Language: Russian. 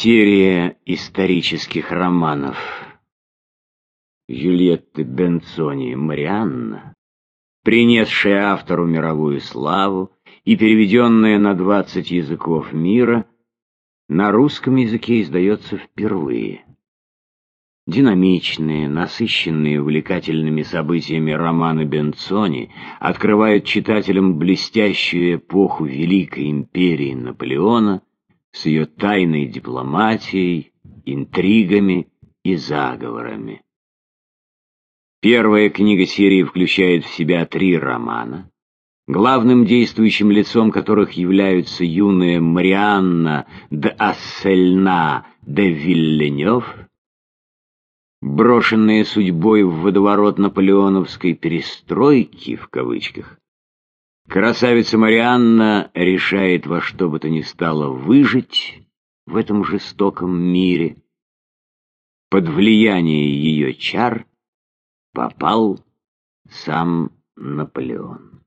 Серия исторических романов Юльетты Бенцони «Марианна», принесшая автору мировую славу и переведенная на двадцать языков мира, на русском языке издается впервые. Динамичные, насыщенные увлекательными событиями романы Бенцони открывают читателям блестящую эпоху Великой империи Наполеона с ее тайной дипломатией, интригами и заговорами. Первая книга серии включает в себя три романа, главным действующим лицом которых являются юная Марианна де Ассельна де Вильленев, брошенная судьбой в водоворот наполеоновской «перестройки» в кавычках, Красавица Марианна решает во что бы то ни стало выжить в этом жестоком мире. Под влияние ее чар попал сам Наполеон.